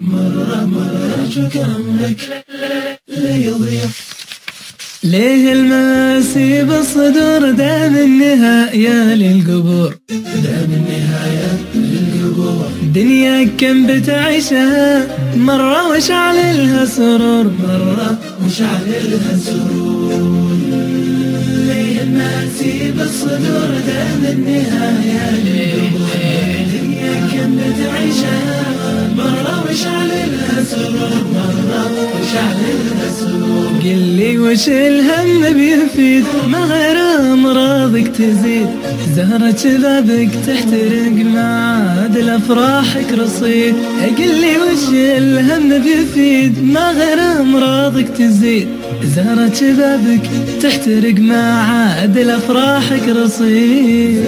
مرة مرة أرجوك أمرك لا يضيع ليه المآسي بالصدور دام النهاية للقبور؟ دام النهاية للقبور دنيا كم بتعيشها مرة وشعل لها سرور؟ مرة وشعل لها سرور ليه المآسي بالصدور دام النهاية قل لي وش الهم بيفيد؟ ما غير امراضك تزيد. زهرة شبابك تحترق معاد الافراحك رصيد. قل لي وش الهم بيفيد؟ ما غير امراضك تزيد. زهرة شبابك تحترق معاد الافراحك رصيد.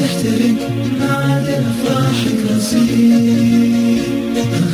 تحترق معاد الافراحك رصيد.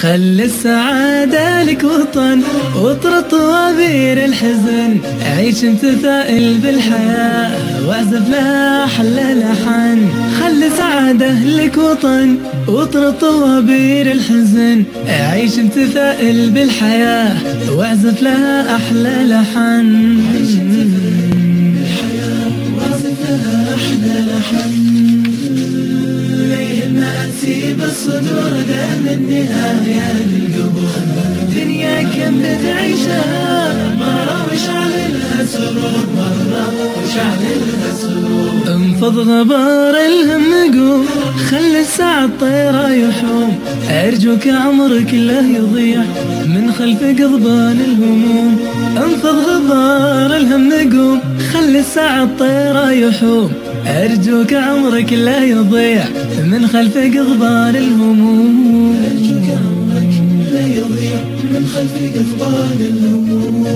خل السعادة لك وطن وطر طوابير الحزن. عيش متفائل بالحياة واعزف لها أحلى لحن. خل سعادة لك وطن وطر طوابير الحزن. عيش متفائل بالحياة واعزف لها أحلى لحن. واعزف لها أحلى لحن. المآسي بالصدور دام النهاية للقبور. دنيا كم بتعيشها مرة وشعل لها سرور مرة وشعل لها سرور. انفض غبار الهم قوم خلي الساعة طيرة يحوم. أرجوك عمرك لا يضيع من خلف قضبان الهموم. انفض غبار الهم قوم خلي الساعة طيرة يحوم. أرجوك عمرك لا يضيع من خلف قضبان الهموم. أرجوك عمرك لا يضيع من خلف قضبان الهموم.